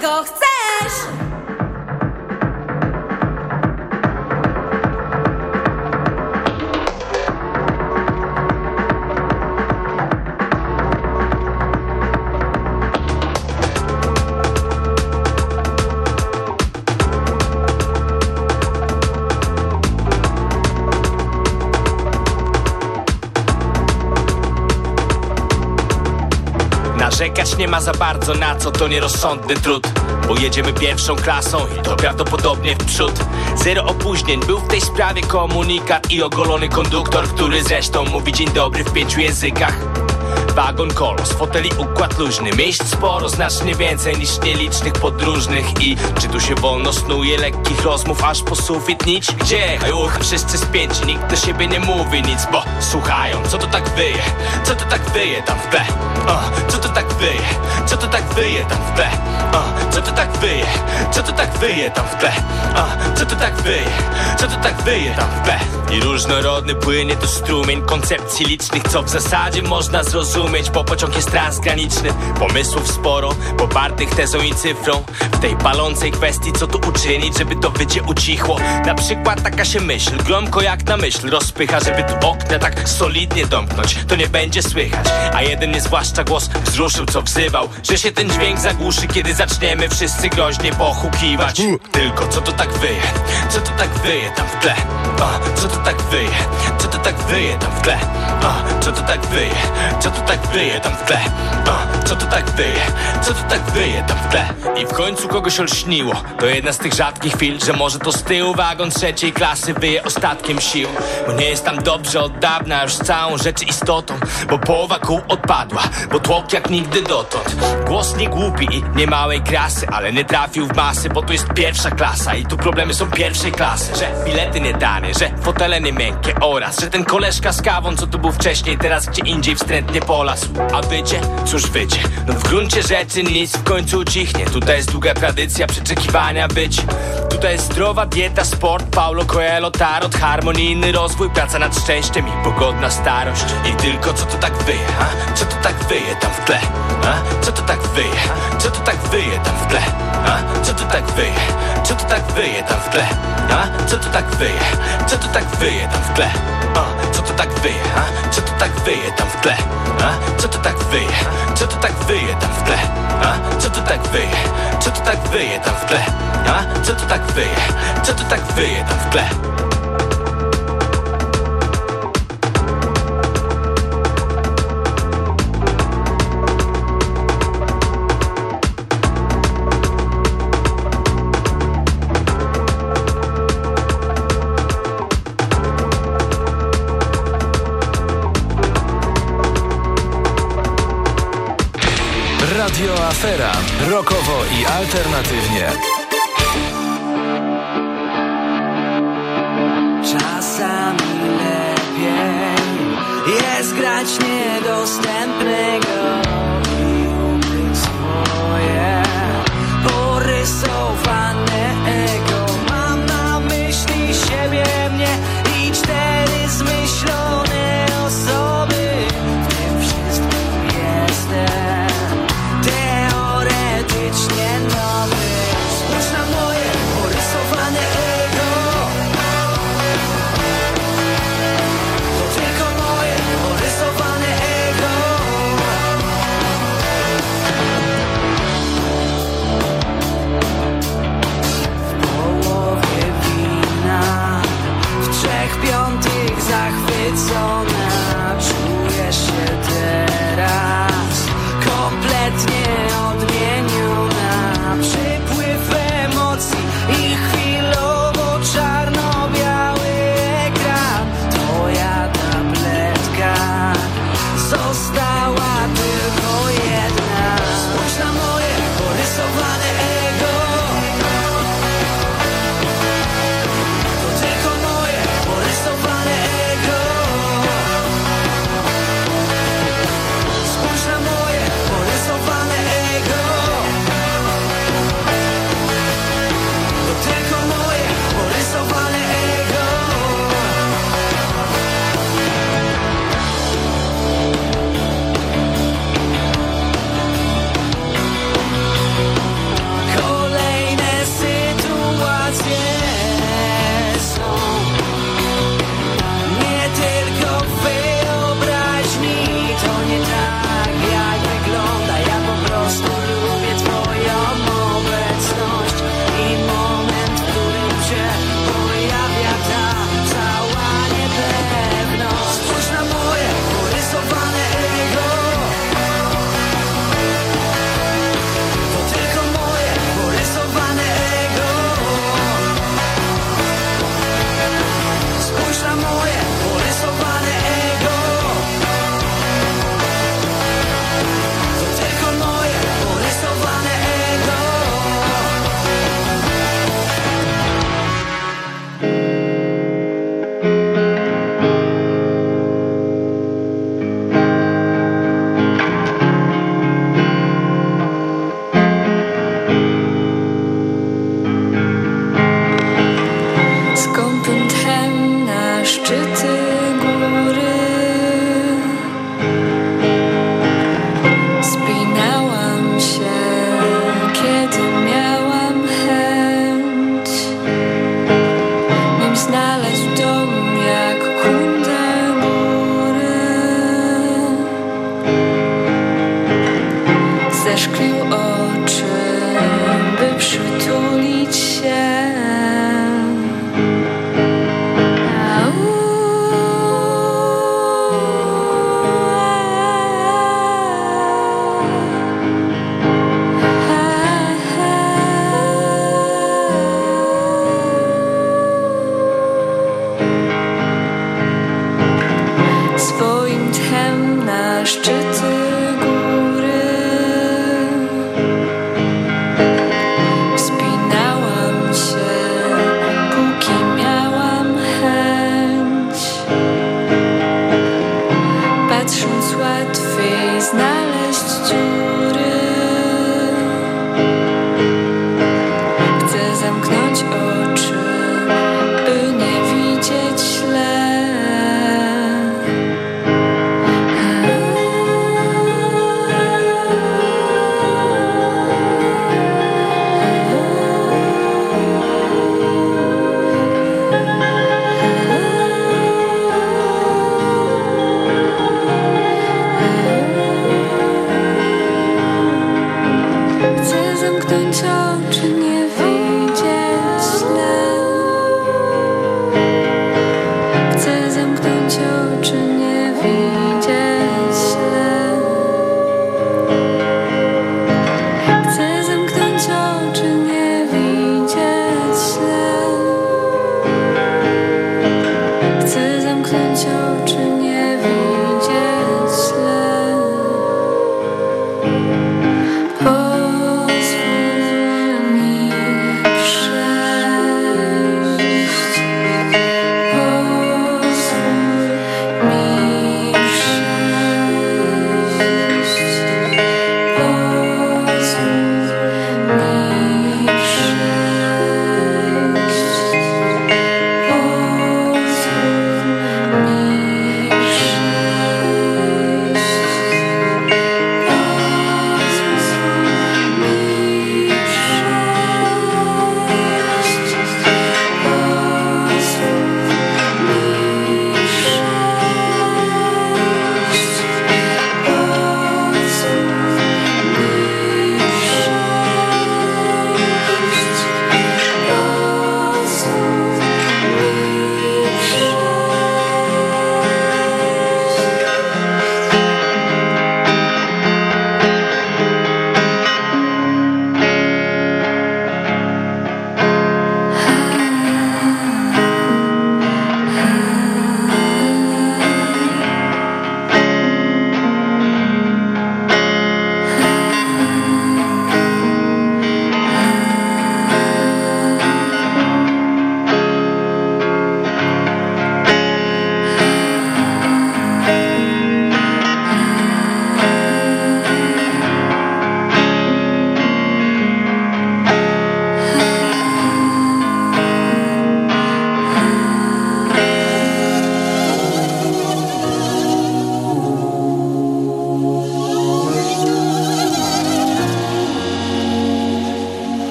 czego chcesz Narzekać nie ma za bardzo na co, to nierozsądny trud. Bo jedziemy pierwszą klasą i to prawdopodobnie w przód. Zero opóźnień, był w tej sprawie komunikat I ogolony konduktor, który zresztą mówi dzień dobry w pięciu językach Wagon kolos, foteli układ luźny Miejsc sporo, znacznie więcej niż nielicznych podróżnych I czy tu się wolno snuje lekkich rozmów aż po sufit nić? Gdzie? Uch, wszyscy spięci, nikt do siebie nie mówi nic Bo słuchają, co to tak wyje? Co to tak wyje tam w tle? O, co to tak wyje? Co to tak wyje tam w tle? O, co to tak wyje? Co to tak wyje tam w tle? O, co to tak wyje? Co to tak wyje tam w tle? I różnorodny płynie to strumień koncepcji licznych Co w zasadzie można zrozumieć, bo pociąg jest transgraniczny Pomysłów sporo, popartych tezą i cyfrą W tej palącej kwestii co tu uczynić, żeby to wycie ucichło Na przykład taka się myśl, gromko jak na myśl Rozpycha, żeby tu okna tak solidnie domknąć To nie będzie słychać, a jeden nie zwłaszcza głos wzruszył co wzywał Że się ten dźwięk zagłuszy, kiedy zaczniemy wszyscy groźnie pochukiwać. Tylko co to tak wyje, co to tak wyje tam w tle? O, Co to tak wyje, co to tak wyje tam w tle? O, Co to tak wyje, co to tak wyje tam w tle? O, Co to tak wyje, co to tak wyje tam w tle? I w końcu kogoś olśniło. To jedna z tych rzadkich chwil, że może to z tyłu wagon trzeciej klasy wyje ostatkiem sił. Bo nie jest tam dobrze od dawna już z całą rzeczywistotą Bo połowa kół odpadła, bo tłok jak nigdy dotąd. Głos nie głupi i nie małej Ale nie trafił w masy, bo tu jest pierwsza klasa I tu problemy są pierwszej klasy Że bilety nie dane, że fotele nie miękkie Oraz, że ten koleżka z kawą, co tu był wcześniej Teraz gdzie indziej wstrętnie polasł A wycie? Cóż wycie? No w gruncie rzeczy nic w końcu ucichnie Tutaj jest długa tradycja przeczekiwania być Tutaj jest zdrowa dieta, sport, Paulo Coelho, tarot Harmonijny rozwój, praca nad szczęściem i pogodna starość I tylko co to tak wyje, a? Co to tak wyje tam w tle? A? Co to tak wyje? Co to tak wyje tam w tle? A? Co to tak wyje? Co to tak wyje tam w tle? A? Co to tak wyje? Co to tak wyje tam w tle? A? Co to tak wyje? A? Co to tak wyje tam w tle? A? Co to tak wyje? Co to tak wyje tam w tle? A? Co to tak wyje? Co to tak wyje tam w tle? A? Co to tak wyje? Co to tak wyje tam w tle? Radio Afera. Rokowo i alternatywnie. Czasami lepiej jest grać niedostępnego i ukryć swoje porysowane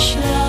Krishna.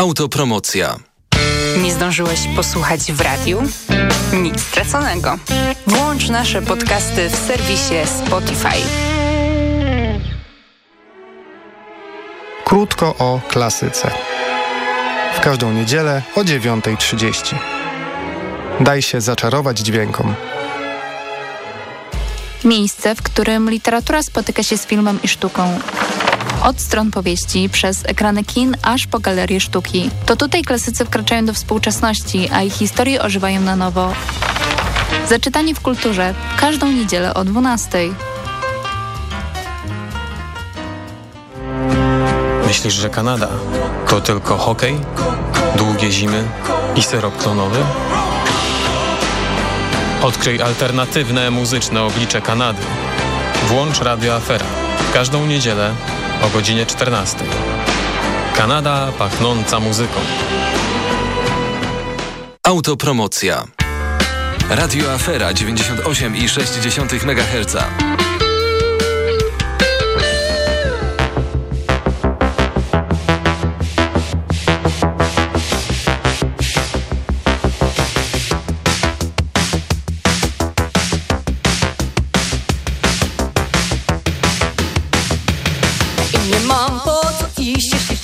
Autopromocja. Nie zdążyłeś posłuchać w radiu? Nic straconego. Włącz nasze podcasty w serwisie Spotify. Krótko o klasyce. W każdą niedzielę o 9.30. Daj się zaczarować dźwiękom. Miejsce, w którym literatura spotyka się z filmem i sztuką od stron powieści, przez ekrany kin, aż po galerie sztuki. To tutaj klasycy wkraczają do współczesności, a ich historie ożywają na nowo. Zaczytanie w kulturze każdą niedzielę o 12. Myślisz, że Kanada to tylko hokej, długie zimy i syrop klonowy? Odkryj alternatywne muzyczne oblicze Kanady. Włącz Radio Afera każdą niedzielę o godzinie 14. Kanada pachnąca muzyką. Autopromocja. Radio Afera 98,6 MHz.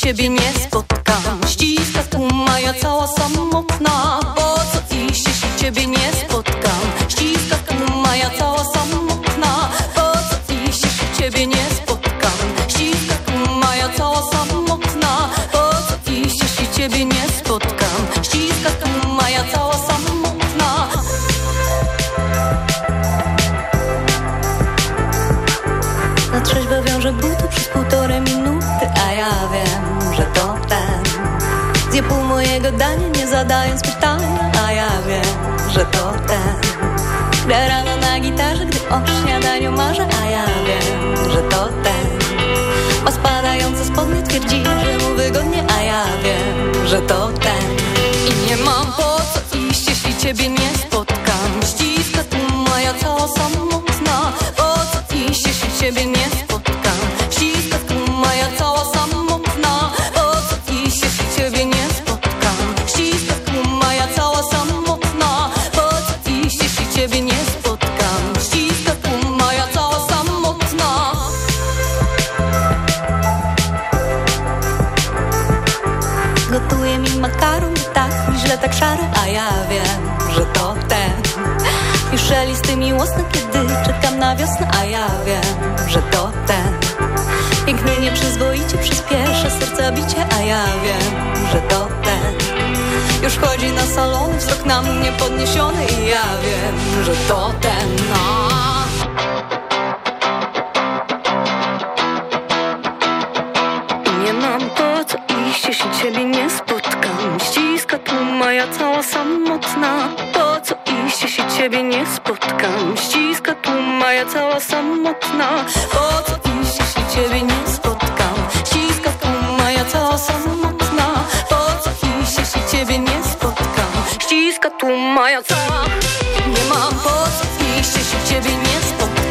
Ciebie nie spotkam. Ściska tłuma, ja cała samotna. Po co iść, jeśli ciebie nie spotkam dania, nie zadając pytania A ja wiem, że to ten. Gra rano na gitarze, gdy o śniadaniu marzę A ja wiem, że to ten. Ma spadające spodnie, twierdzi, że mu wygodnie A ja wiem, że to ten. I nie mam po co iść, jeśli ciebie nie spotkam. Ściska tu moja cała samotna Po co iść, jeśli ciebie nie spotkam przyspieszę serca bicie A ja wiem, że to ten. Już chodzi na salony, wzrok na mnie podniesiony I ja wiem, że to ten no. Nie mam po co iść, jeśli ciebie nie spotkam. Ściska tu moja cała samotna. Po co iść, jeśli ciebie nie spotkam? Ściska tu moja cała samotna. Po co iść, jeśli ciebie nie spotkam? Ściska cała samotna. Po co iść, jeśli ciebie nie spotkam? Ściska tu moja cała. Nie mam po co iść, jeśli ciebie nie spotkam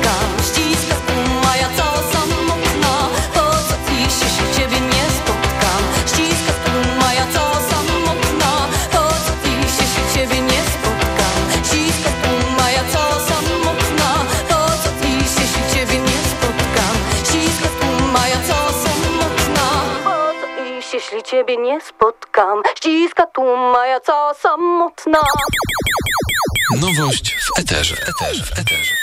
spotkam Ściska tu moja cała samotna Nowość w eterze. W eterze. W eterze.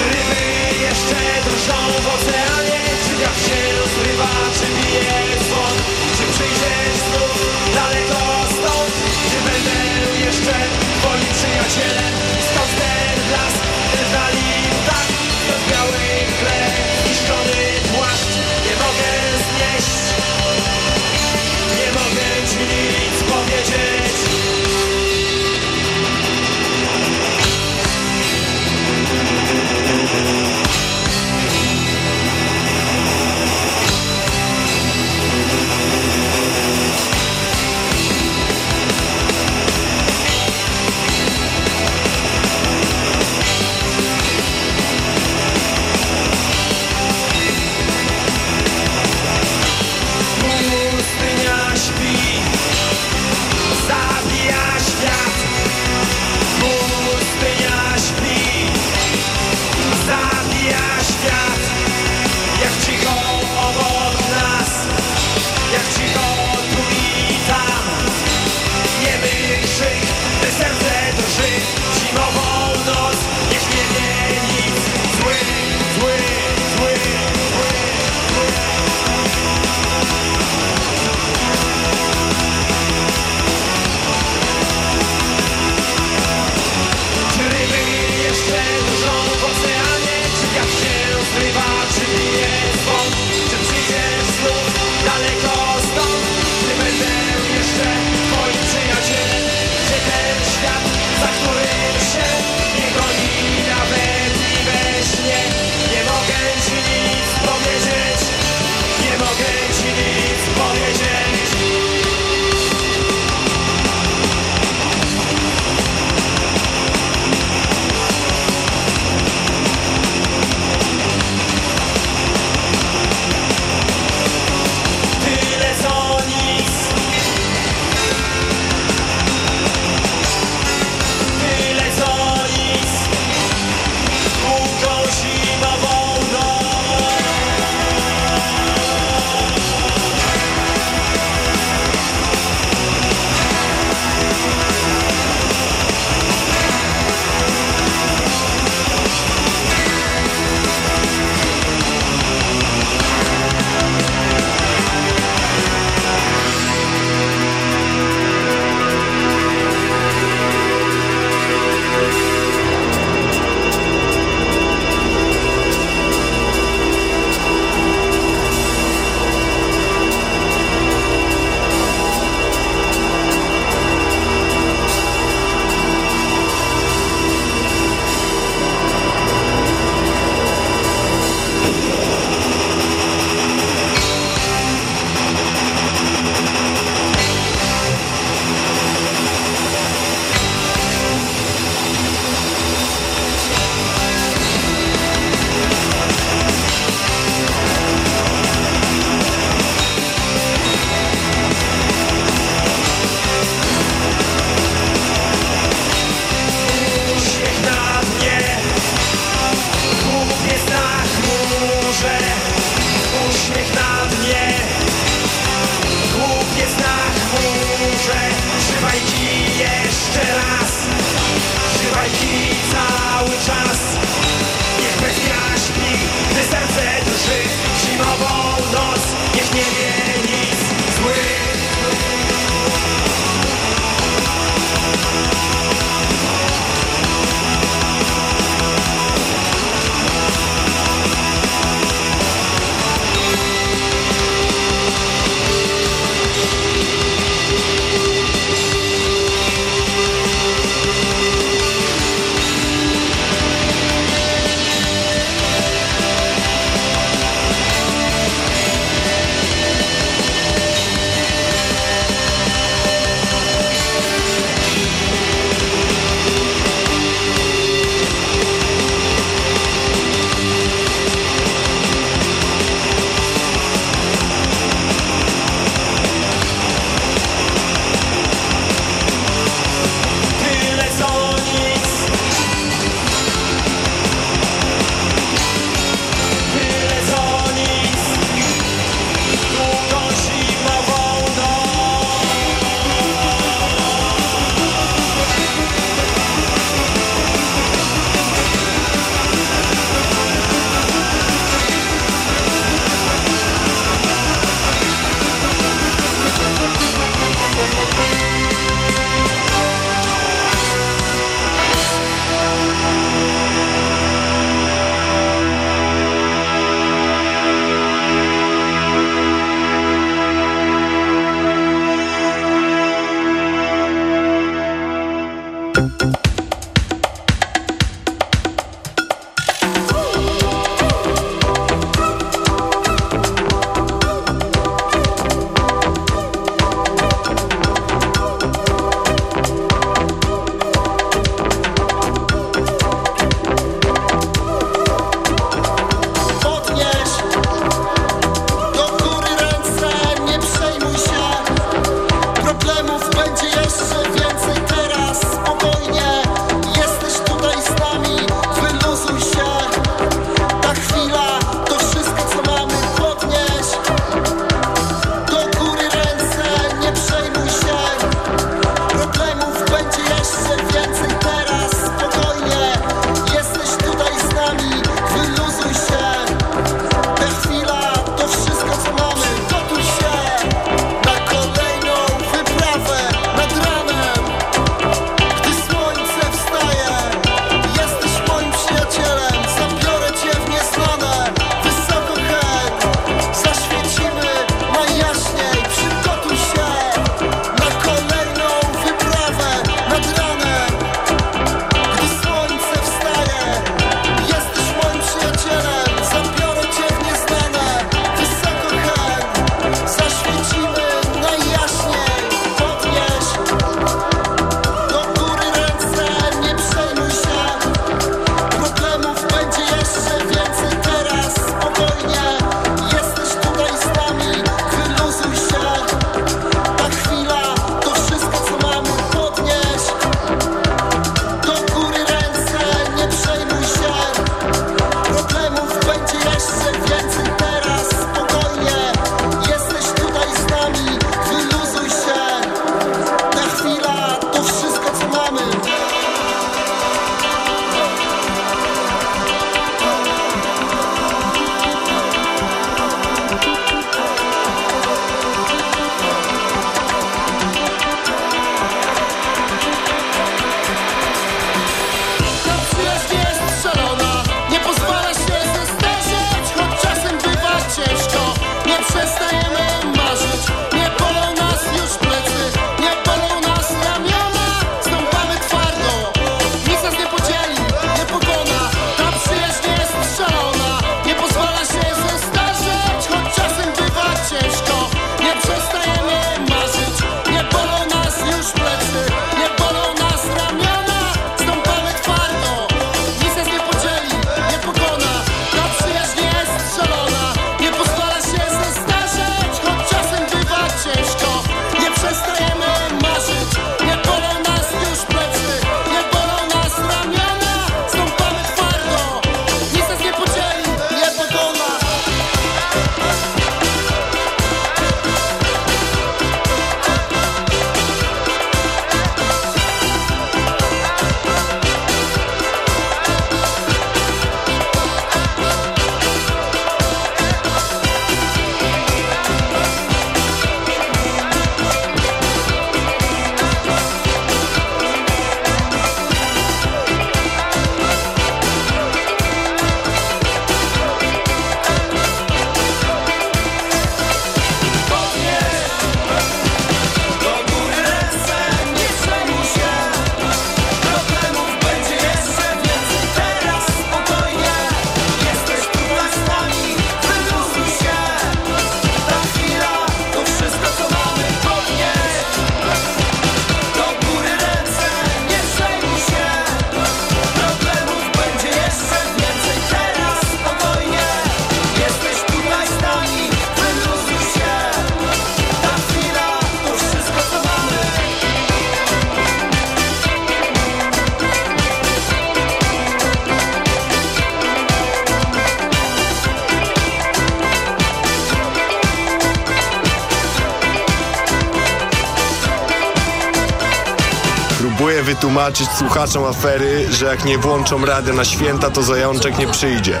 Wytłumaczyć słuchaczom afery, że jak nie włączą rady na święta, to zajączek nie przyjdzie.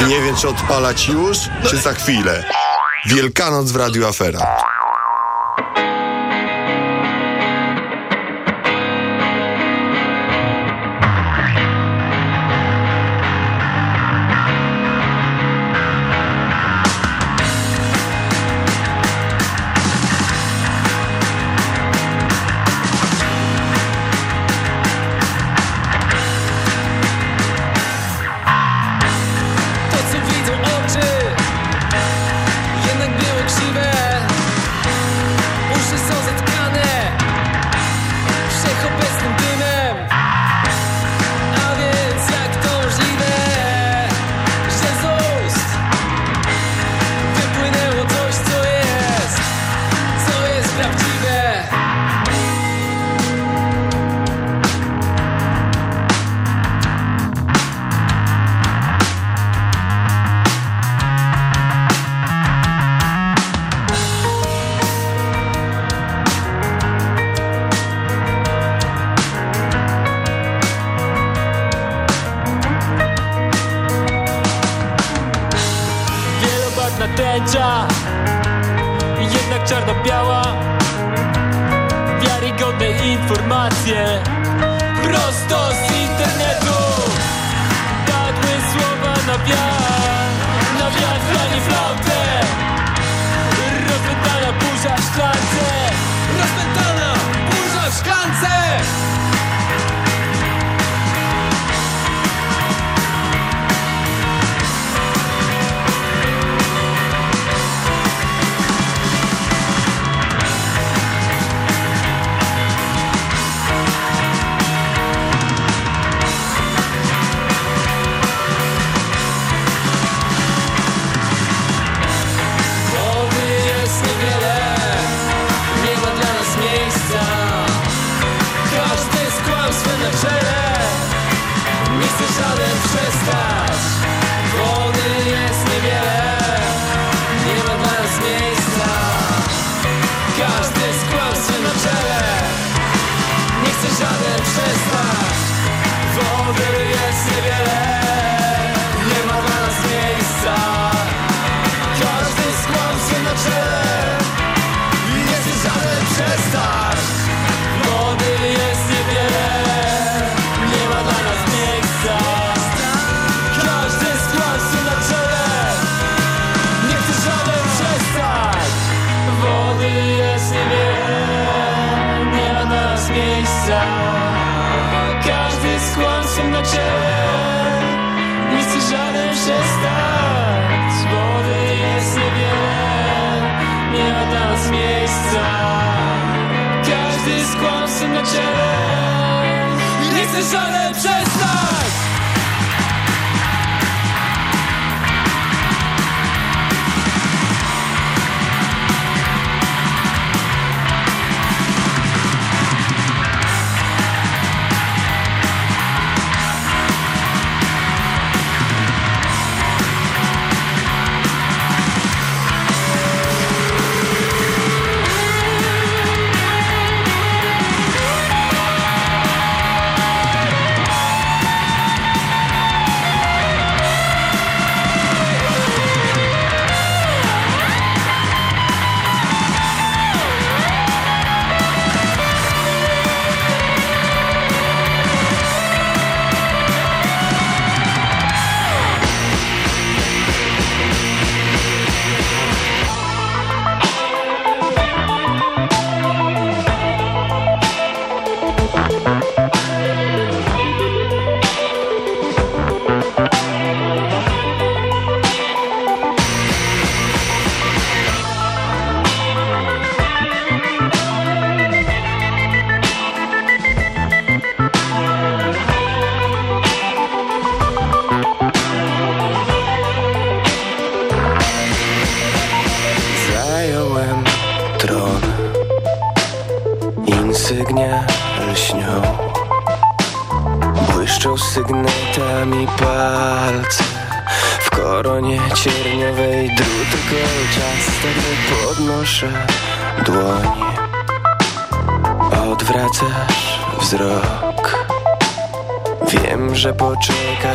I nie wiem, czy odpalać już, czy za chwilę. Wielkanoc w Radiu Afera. sun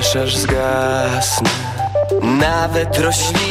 poczekasz aż zgasnę. Nawet rośliny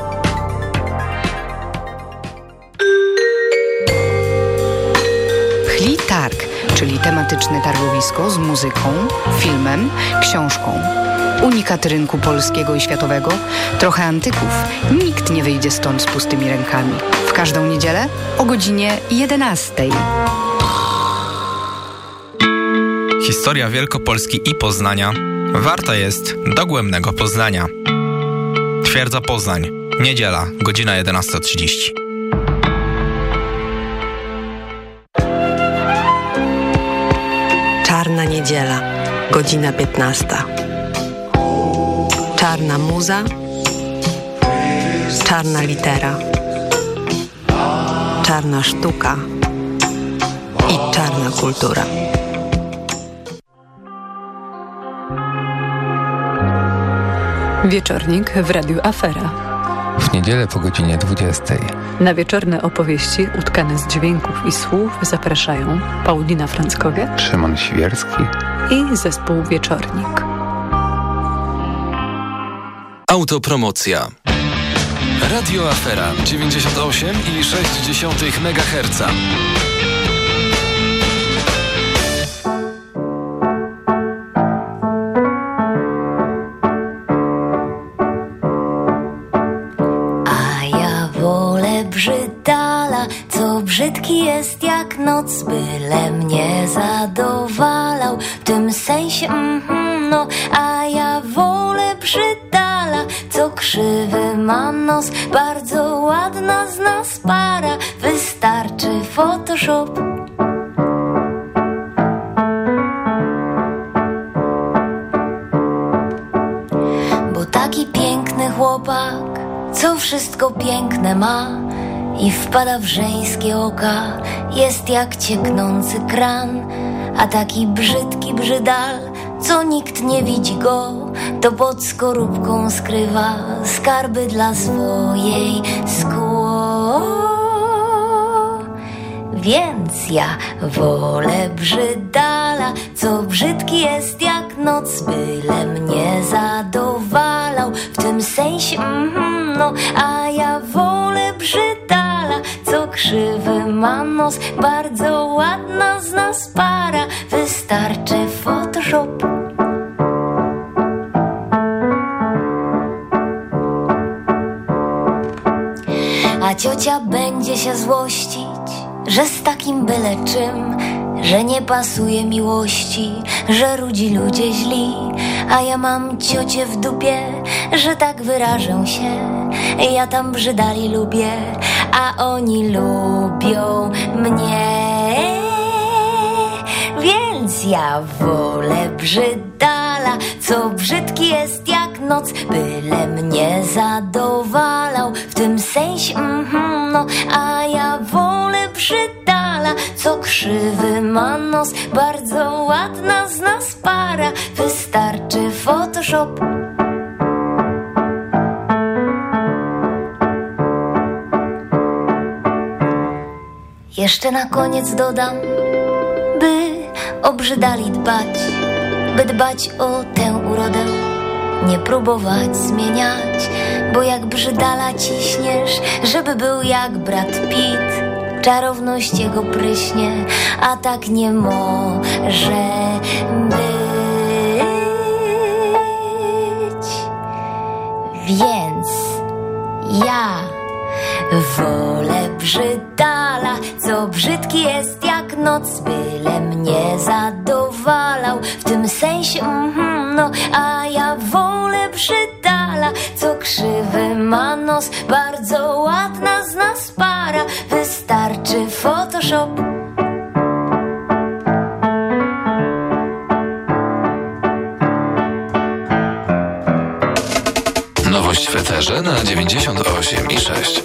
Czyli tematyczne targowisko z muzyką, filmem, książką. Unikat rynku polskiego i światowego, trochę antyków. Nikt nie wyjdzie stąd z pustymi rękami. W każdą niedzielę o godzinie 11. Historia Wielkopolski i Poznania warta jest dogłębnego poznania. Twierdza Poznań, niedziela, godzina 11.30. niedziela, godzina 15. Czarna muza, czarna litera, czarna sztuka i czarna kultura. Wieczornik w Radiu Afera. W niedzielę po godzinie 20. Na wieczorne opowieści utkane z dźwięków i słów zapraszają Paulina Franckowiak Szymon Świerski i zespół Wieczornik. Autopromocja. Radio Afera 98,6 MHz. Brzydki jest jak noc, byle mnie zadowalał. W tym sensie, mhm, no, a ja wolę brzydala, co krzywy ma nos, bardzo ładna z nas para, wystarczy Photoshop. Bo taki piękny chłopak, co wszystko piękne ma i wpada w żeńskie oka, jest jak cieknący kran, a taki brzydki brzydal, co nikt nie widzi go, to pod skorupką skrywa skarby dla swojej skło. Więc ja wolę brzydala, co brzydki jest jak noc, byle mnie zadowalał. W tym sensie, mm, no, a ja wolę brzydala, krzywy ma nos, bardzo ładna z nas para, wystarczy Photoshop. A ciocia będzie się złościć, że z takim byle czym, że nie pasuje miłości, że ludzi ludzie źli, a ja mam ciocię w dupie, że tak wyrażę się. Ja tam brzydali lubię, a oni lubią mnie. Więc ja wolę brzydala, co brzydki jest jak noc, byle mnie zadowalał. W tym sensie, mhm, no, a ja wolę brzydala, co krzywy ma nos, bardzo ładna z nas para, wystarczy Photoshop. Jeszcze na koniec dodam, by obrzydali dbać, by dbać o tę urodę, nie próbować zmieniać, bo jak brzydala ciśniesz, żeby był jak brat Pitt, czarowność jego pryśnie, a tak nie może być. Więc ja wolę brzydala, co brzydki jest jak noc, byle mnie zadowalał. W tym sensie, mhm, no, a ja wolę brzydala, co krzywy ma nos, bardzo ładna z nas para, wystarczy Photoshop. Nowość w eterze na 98 i 6.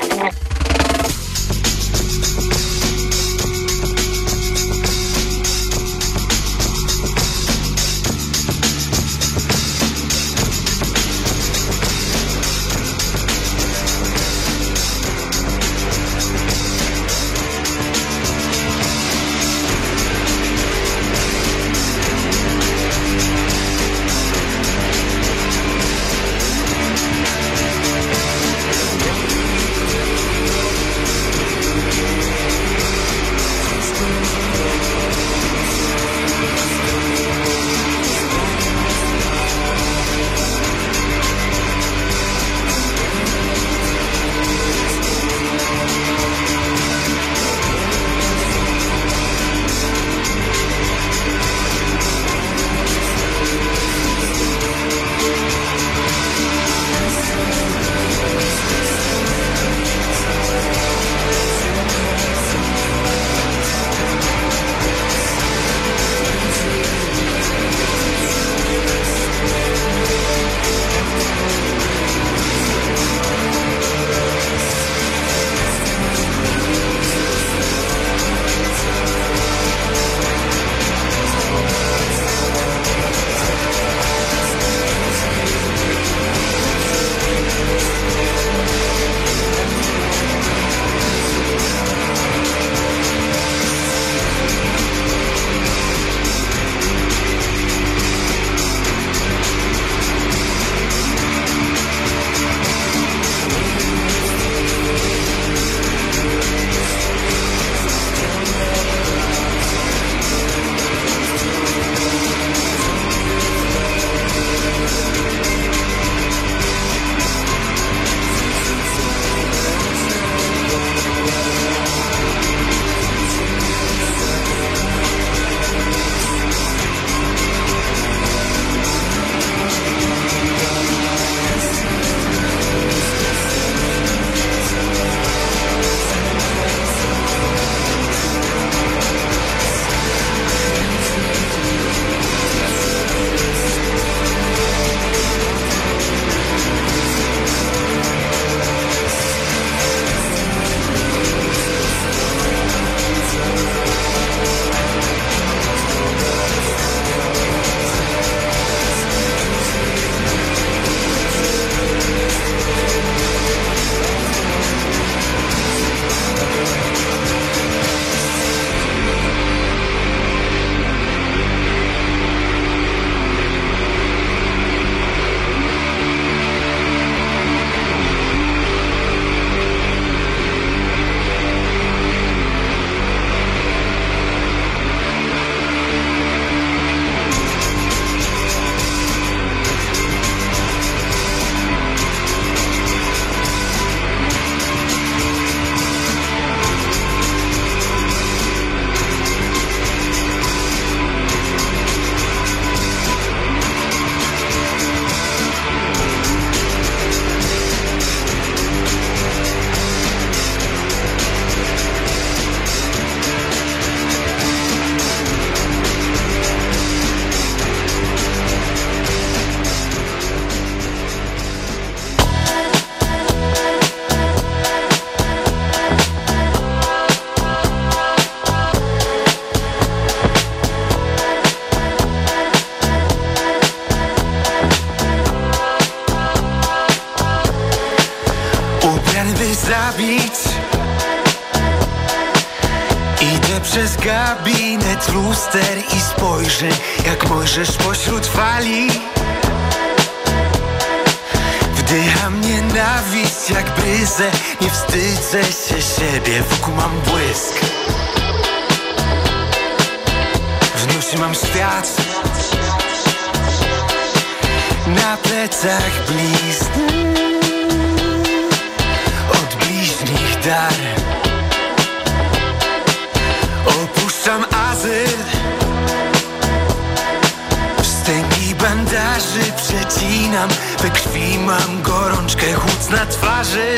krwi mam gorączkę, chłód na twarzy.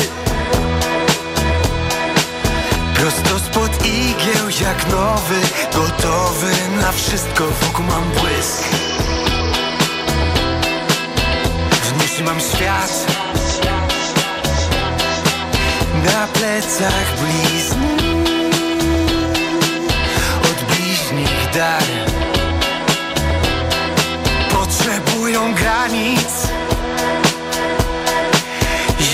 Prosto spod igieł jak nowy Gotowy na wszystko, wokół mam błysk. W nosie mam świat. Na plecach blizny. Od bliźnich dar. Potrzebują granic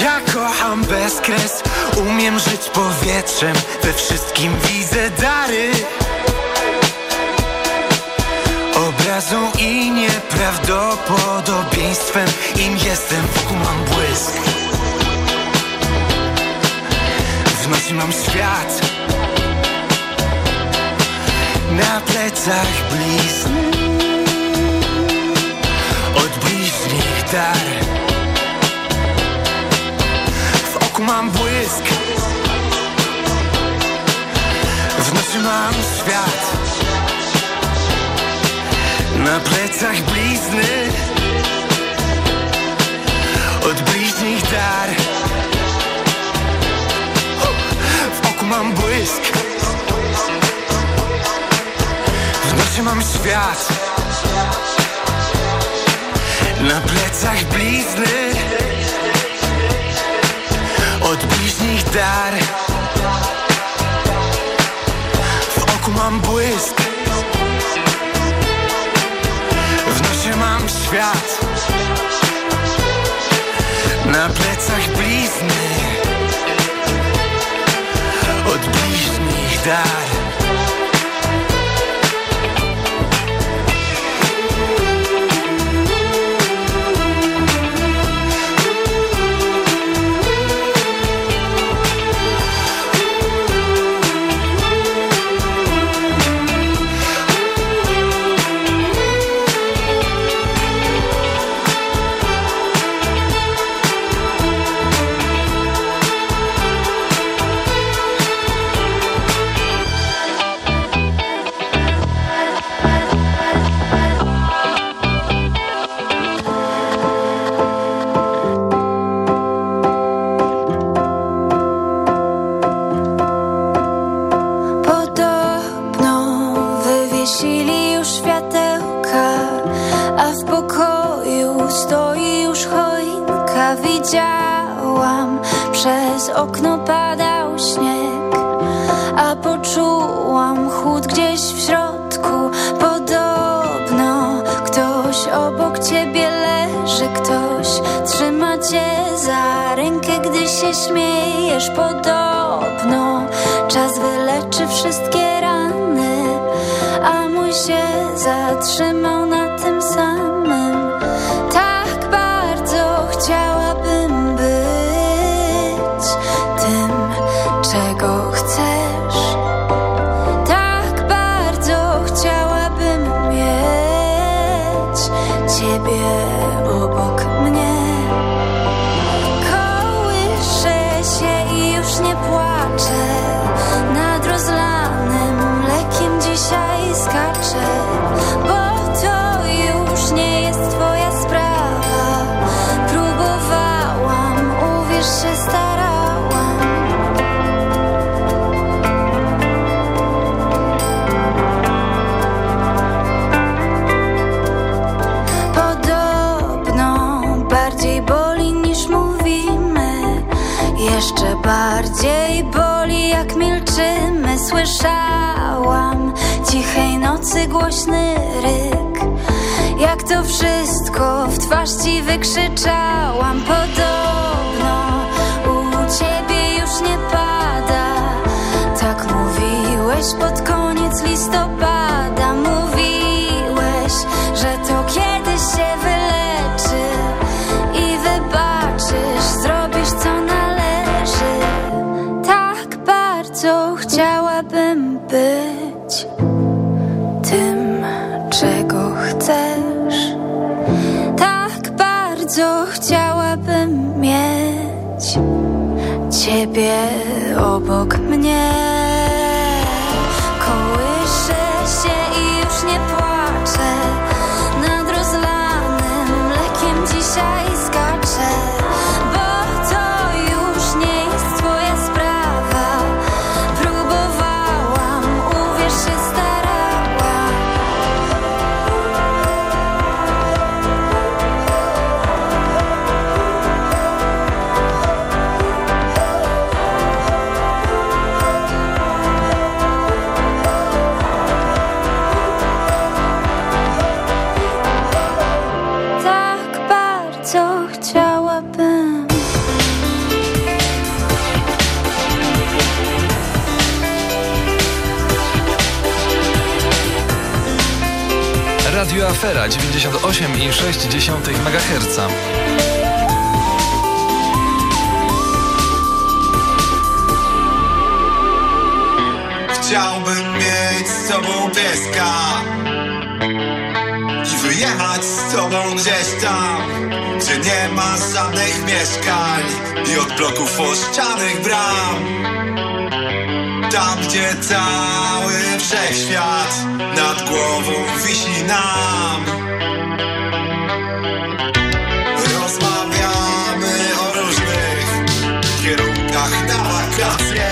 Ja kocham bezkres Umiem żyć powietrzem We wszystkim widzę dary. Obrazą i nieprawdopodobieństwem Im jestem, wokół mam błysk. W nocy mam świat. Na plecach blizny Od bliźnich dar W oku mam błysk. W nocy mam świat. Na plecach blizny. Od bliźnich dar. W oku mam błysk. W nocy mam świat. Na plecach blizny Od bliźnich dar. W oku mam błysk. W nosie mam świat. Na plecach blizny. Od bliźnich dar śmiejesz. Podobno czas wyleczy wszystkie Bardziej boli jak milczymy. Słyszałam cichej nocy głośny ryk. Jak to wszystko w twarz ci wykrzyczałam. Podobno u ciebie już nie pada. Tak mówiłeś pod koniec listopada. ciebie obok mnie. Radio Afera 98,6 MHz. Chciałbym mieć z sobą pieska I wyjechać z sobą gdzieś tam Gdzie nie ma żadnych mieszkań I od bloków ościanych bram tam, gdzie cały wszechświat nad głową wisi nam. Rozmawiamy o różnych kierunkach na wakacje.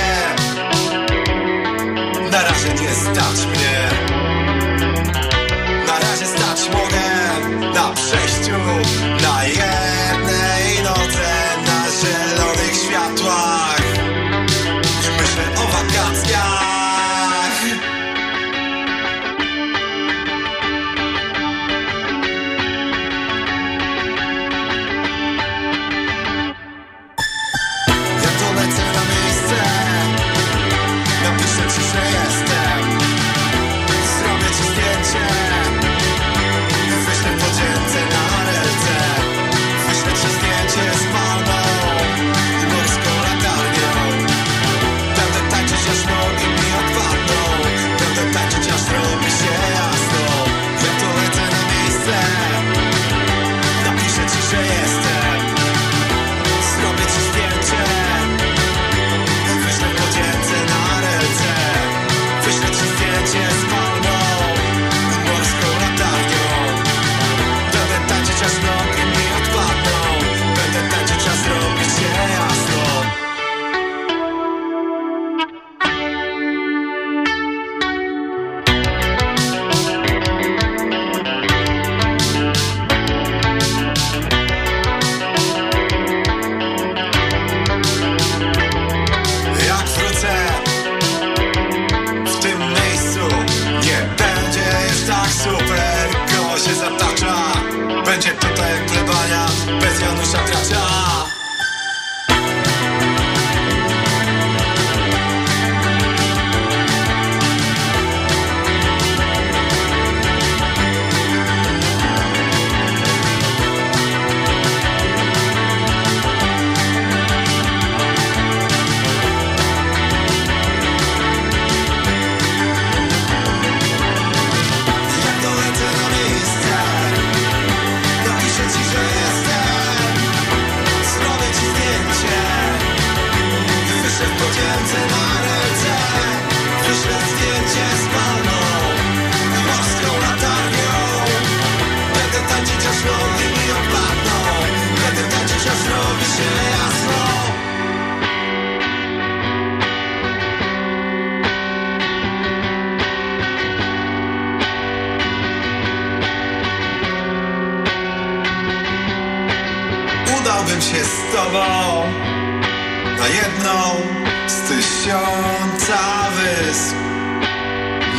Na razie nie stać mnie.